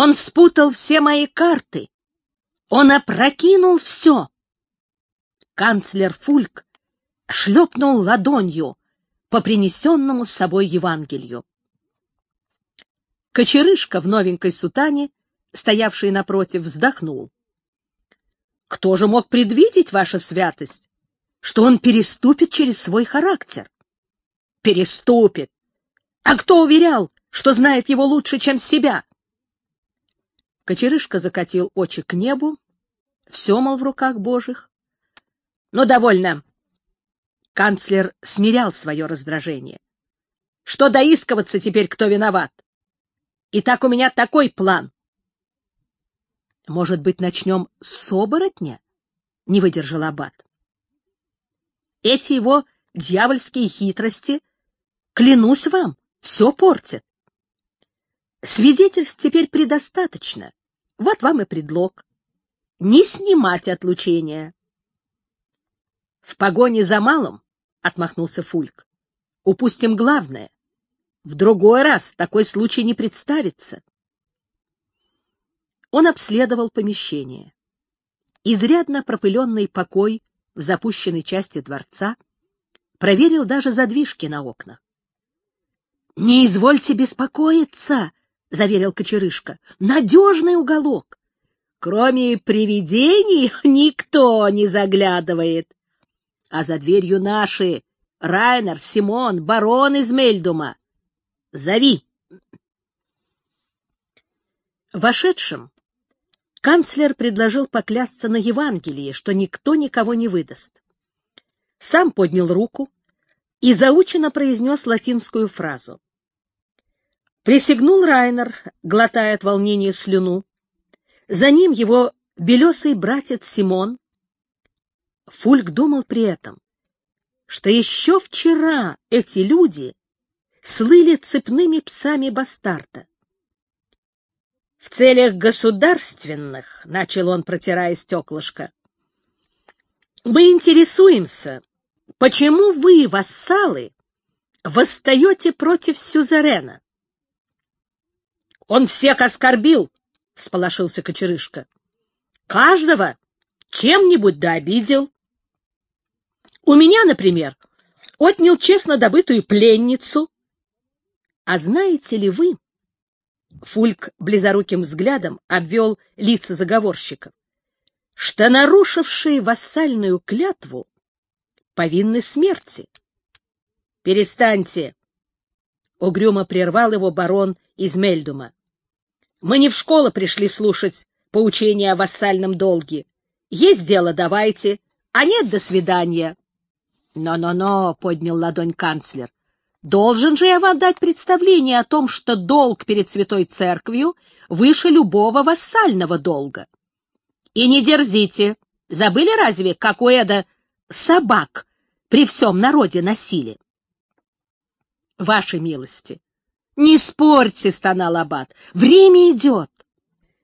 Он спутал все мои карты. Он опрокинул все. Канцлер Фульк шлепнул ладонью по принесенному с собой Евангелию. Кочерышка в новенькой сутане, стоявший напротив, вздохнул. — Кто же мог предвидеть, ваша святость, что он переступит через свой характер? — Переступит! А кто уверял, что знает его лучше, чем себя? Кочерышка закатил очи к небу, все, мол, в руках божьих. Но «Ну, довольно. Канцлер смирял свое раздражение. Что доисковаться теперь, кто виноват? Итак, у меня такой план. Может быть, начнем с оборотня? Не выдержал Аббат. Эти его дьявольские хитрости, клянусь вам, все портят. Свидетельств теперь предостаточно. Вот вам и предлог. Не снимать отлучения. В погоне за малым, — отмахнулся Фульк, — упустим главное. В другой раз такой случай не представится. Он обследовал помещение. Изрядно пропыленный покой в запущенной части дворца проверил даже задвижки на окнах. — Не извольте беспокоиться, — заверил Кочерышка. — Надежный уголок. Кроме привидений никто не заглядывает. А за дверью наши — Райнер, Симон, барон из Мельдума. Зови. Вошедшим канцлер предложил поклясться на Евангелии, что никто никого не выдаст. Сам поднял руку и заученно произнес латинскую фразу. Присягнул Райнер, глотая от волнения слюну. За ним его белесый братец Симон. Фульк думал при этом, что еще вчера эти люди слыли цепными псами бастарда. В целях государственных, — начал он, протирая стеклышко, — мы интересуемся, почему вы, вассалы, восстаете против сюзерена? Он всех оскорбил, — всполошился Кочерышка. Каждого чем-нибудь да обидел. У меня, например, отнял честно добытую пленницу. А знаете ли вы, Фульк близоруким взглядом обвел лица заговорщиков, что нарушившие вассальную клятву повинны смерти. «Перестаньте!» — угрюмо прервал его барон из Мельдума. Мы не в школу пришли слушать поучения о вассальном долге. Есть дело, давайте, а нет, до свидания. Но-но-но, — поднял ладонь канцлер, — должен же я вам дать представление о том, что долг перед Святой Церковью выше любого вассального долга. И не дерзите. Забыли разве, какой это собак при всем народе носили? Ваши милости, «Не спорьте!» — стонал Аббат. «Время идет!»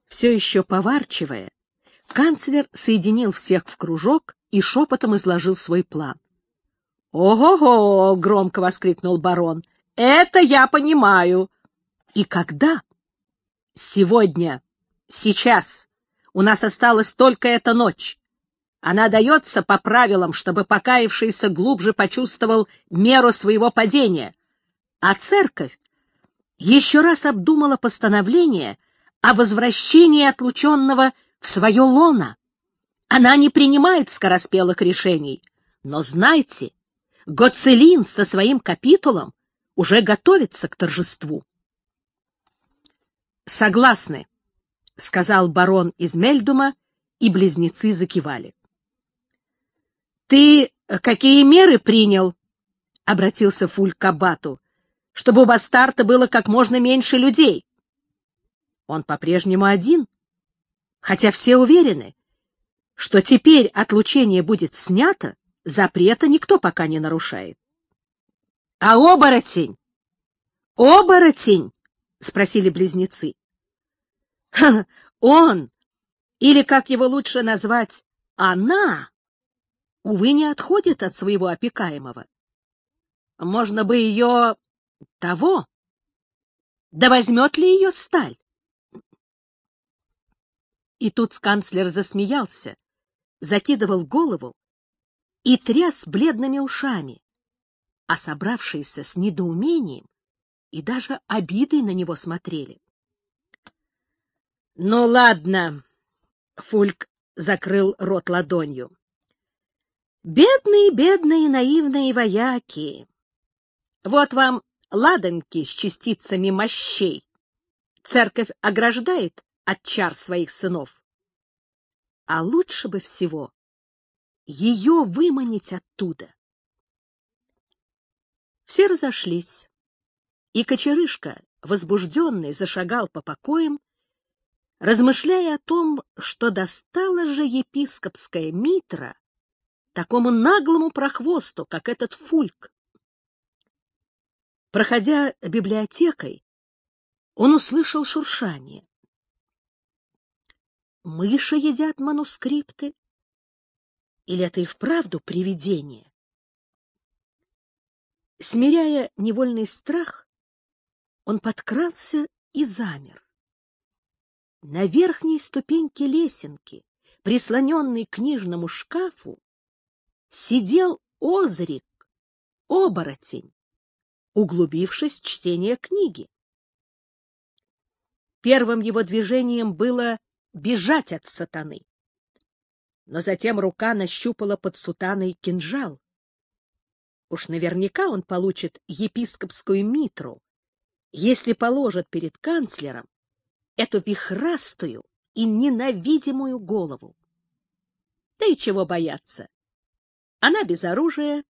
Все еще поворчивая, канцлер соединил всех в кружок и шепотом изложил свой план. «Ого-го!» — громко воскликнул барон. «Это я понимаю!» «И когда?» «Сегодня. Сейчас. У нас осталась только эта ночь. Она дается по правилам, чтобы покаявшийся глубже почувствовал меру своего падения. А церковь еще раз обдумала постановление о возвращении отлученного в свое лоно. Она не принимает скороспелых решений, но знайте, Гоцелин со своим капитулом уже готовится к торжеству. «Согласны», — сказал барон из Мельдума, и близнецы закивали. «Ты какие меры принял?» — обратился Фуль к Аббату чтобы у Бастарта было как можно меньше людей. Он по-прежнему один, хотя все уверены, что теперь отлучение будет снято, запрета никто пока не нарушает. — А оборотень? — Оборотень? — спросили близнецы. — Он, или, как его лучше назвать, она, увы, не отходит от своего опекаемого. Можно бы ее того. Да возьмет ли ее сталь? И тут канцлер засмеялся, закидывал голову и тряс бледными ушами, а собравшиеся с недоумением и даже обидой на него смотрели. — Ну, ладно, — Фульк закрыл рот ладонью. — Бедные, бедные, наивные вояки! Вот вам ладанки с частицами мощей. Церковь ограждает от чар своих сынов. А лучше бы всего ее выманить оттуда. Все разошлись, и Кочерышка, возбужденный, зашагал по покоям, размышляя о том, что достала же епископская митра такому наглому прохвосту, как этот Фульк. Проходя библиотекой, он услышал шуршание. Мыши едят манускрипты? Или это и вправду привидение? Смиряя невольный страх, он подкрался и замер. На верхней ступеньке лесенки, прислоненный к книжному шкафу, сидел озрик, оборотень, углубившись в чтение книги. Первым его движением было бежать от сатаны. Но затем рука нащупала под сутаной кинжал. Уж наверняка он получит епископскую митру, если положит перед канцлером эту вихрастую и ненавидимую голову. Да и чего бояться? Она без оружия,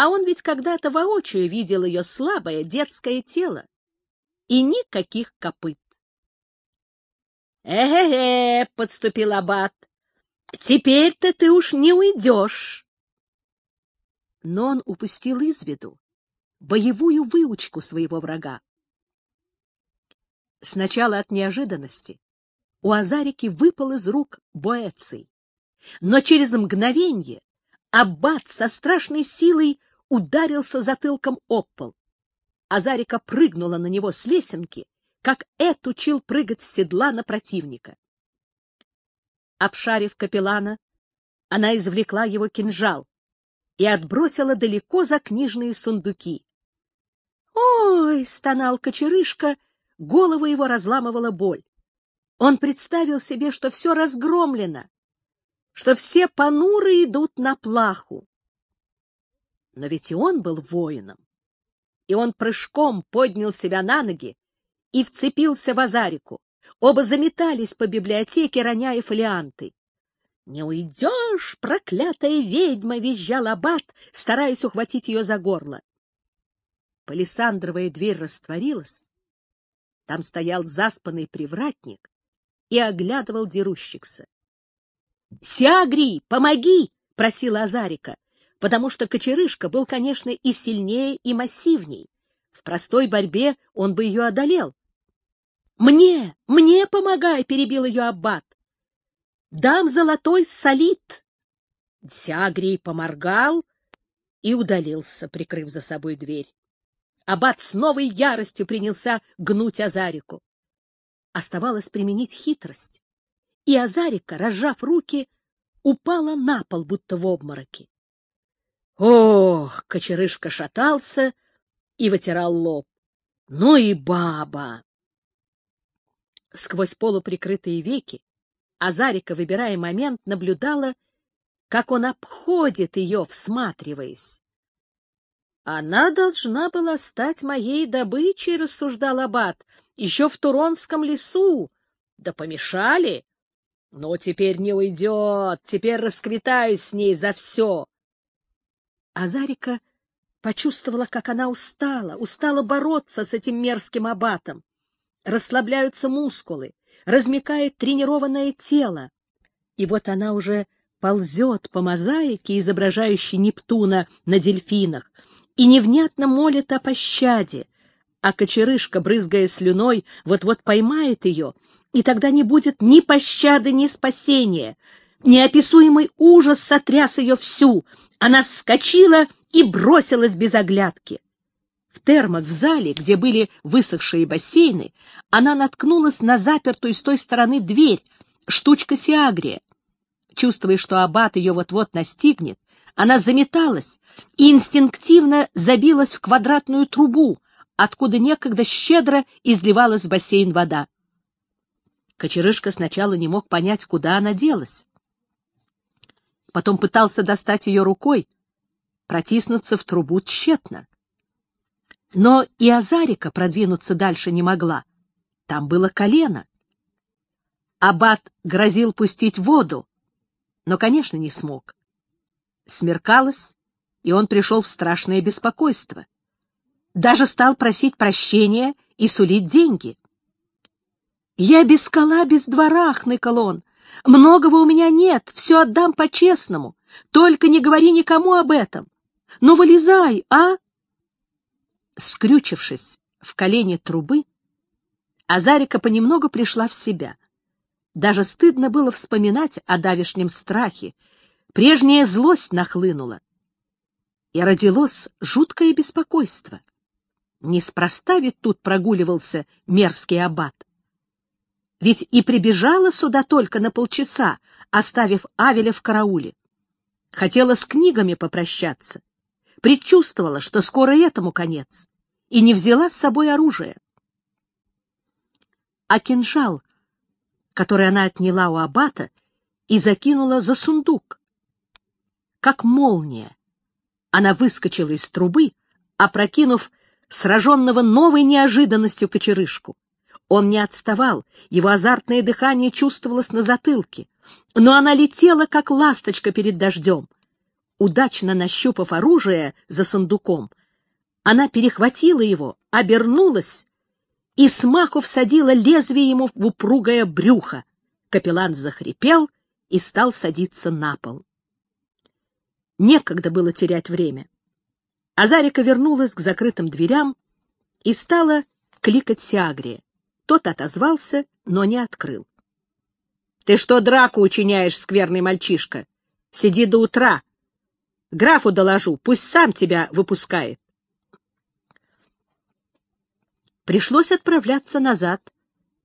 а он ведь когда-то воочию видел ее слабое детское тело и никаких копыт. «Э-э-э!» — подступил аббат. «Теперь-то ты уж не уйдешь!» Но он упустил из виду боевую выучку своего врага. Сначала от неожиданности у Азарики выпал из рук Боэций, но через мгновенье аббат со страшной силой ударился затылком об пол. Азарика прыгнула на него с лесенки, как Эд учил прыгать с седла на противника. Обшарив капеллана, она извлекла его кинжал и отбросила далеко за книжные сундуки. «Ой!» — стонал кочерышка голову его разламывала боль. Он представил себе, что все разгромлено, что все понуры идут на плаху. Но ведь и он был воином, и он прыжком поднял себя на ноги и вцепился в Азарику. Оба заметались по библиотеке, роняя фолианты. «Не уйдешь, проклятая ведьма!» — визжал Аббат, стараясь ухватить ее за горло. Палисандровая дверь растворилась, там стоял заспанный привратник и оглядывал дерущихся. — Сиагри, помоги! — просила Азарика, потому что Кочерышка был, конечно, и сильнее, и массивней. В простой борьбе он бы ее одолел. — Мне, мне помогай! — перебил ее аббат. — Дам золотой солид! Сиагрий поморгал и удалился, прикрыв за собой дверь. Аббат с новой яростью принялся гнуть Азарику. Оставалось применить хитрость, и Азарика, разжав руки, упала на пол, будто в обмороке. Ох, кочерышка шатался и вытирал лоб. Ну и баба! Сквозь полуприкрытые веки Азарика, выбирая момент, наблюдала, как он обходит ее, всматриваясь. Она должна была стать моей добычей, рассуждал Аббат, еще в Туронском лесу. Да помешали. Но теперь не уйдет, теперь расквитаюсь с ней за все. Азарика почувствовала, как она устала, устала бороться с этим мерзким аббатом. Расслабляются мускулы, размекает тренированное тело. И вот она уже ползет по мозаике, изображающей Нептуна на дельфинах, и невнятно молит о пощаде, а кочерышка, брызгая слюной, вот-вот поймает ее, и тогда не будет ни пощады, ни спасения. Неописуемый ужас сотряс ее всю. Она вскочила и бросилась без оглядки. В термах в зале, где были высохшие бассейны, она наткнулась на запертую с той стороны дверь, штучка Сиагрия. Чувствуя, что аббат ее вот-вот настигнет, она заметалась и инстинктивно забилась в квадратную трубу, откуда некогда щедро изливалась в бассейн вода. Кочерышка сначала не мог понять, куда она делась. Потом пытался достать ее рукой, протиснуться в трубу тщетно. Но и Азарика продвинуться дальше не могла. Там было колено. Абат грозил пустить воду, но, конечно, не смог. Смеркалось, и он пришел в страшное беспокойство. Даже стал просить прощения и сулить деньги. «Я без скала, без двора», — хныкал он. «Многого у меня нет, все отдам по-честному. Только не говори никому об этом. Ну, вылезай, а?» Скрючившись в колени трубы, Азарика понемногу пришла в себя. Даже стыдно было вспоминать о давешнем страхе. Прежняя злость нахлынула. И родилось жуткое беспокойство. Неспроста ведь тут прогуливался мерзкий аббат. Ведь и прибежала сюда только на полчаса, оставив Авеля в карауле. Хотела с книгами попрощаться. Предчувствовала, что скоро этому конец, и не взяла с собой оружие. А кинжал, который она отняла у аббата, и закинула за сундук. Как молния, она выскочила из трубы, опрокинув сраженного новой неожиданностью кочерышку. Он не отставал, его азартное дыхание чувствовалось на затылке, но она летела, как ласточка перед дождем. Удачно нащупав оружие за сундуком, она перехватила его, обернулась и смаху всадила лезвие ему в упругое брюхо. Капеллан захрипел и стал садиться на пол. Некогда было терять время. Азарика вернулась к закрытым дверям и стала кликать Сиагрия. Тот отозвался, но не открыл. — Ты что драку учиняешь, скверный мальчишка? Сиди до утра. Графу доложу, пусть сам тебя выпускает. Пришлось отправляться назад,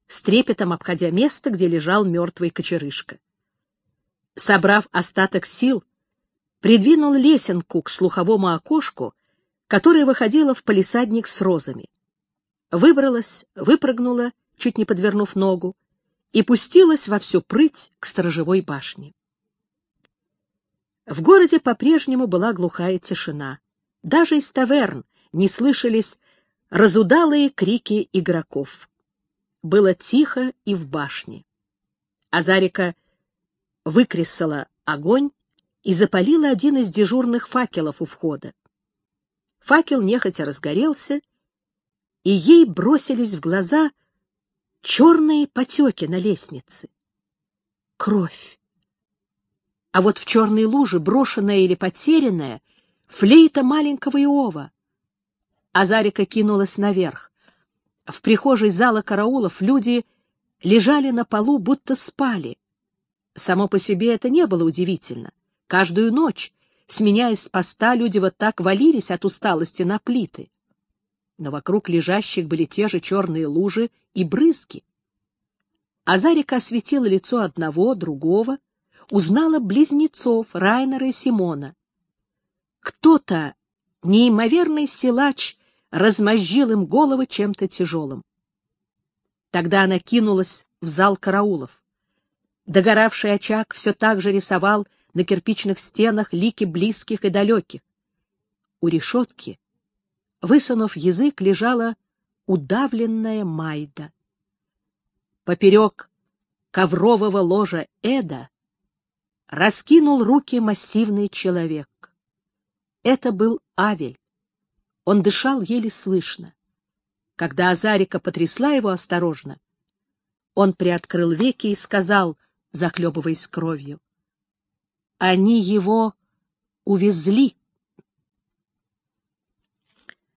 с трепетом обходя место, где лежал мертвый кочерышка. Собрав остаток сил, придвинул лесенку к слуховому окошку, которое выходило в палисадник с розами выбралась, выпрыгнула, чуть не подвернув ногу, и пустилась во всю прыть к сторожевой башне. В городе по-прежнему была глухая тишина. Даже из таверн не слышались разудалые крики игроков. Было тихо и в башне. Азарика выкресала огонь и запалила один из дежурных факелов у входа. Факел нехотя разгорелся, и ей бросились в глаза черные потеки на лестнице. Кровь. А вот в черной луже, брошенная или потерянная, флейта маленького Иова. Азарика кинулась наверх. В прихожей зала караулов люди лежали на полу, будто спали. Само по себе это не было удивительно. Каждую ночь, сменяясь с поста, люди вот так валились от усталости на плиты но вокруг лежащих были те же черные лужи и брызги. Азарика осветила лицо одного, другого, узнала близнецов Райнера и Симона. Кто-то, неимоверный силач, размозжил им головы чем-то тяжелым. Тогда она кинулась в зал караулов. Догоравший очаг все так же рисовал на кирпичных стенах лики близких и далеких. У решетки Высунув язык, лежала удавленная Майда. Поперек коврового ложа Эда раскинул руки массивный человек. Это был Авель. Он дышал еле слышно. Когда Азарика потрясла его осторожно, он приоткрыл веки и сказал, захлебываясь кровью, «Они его увезли».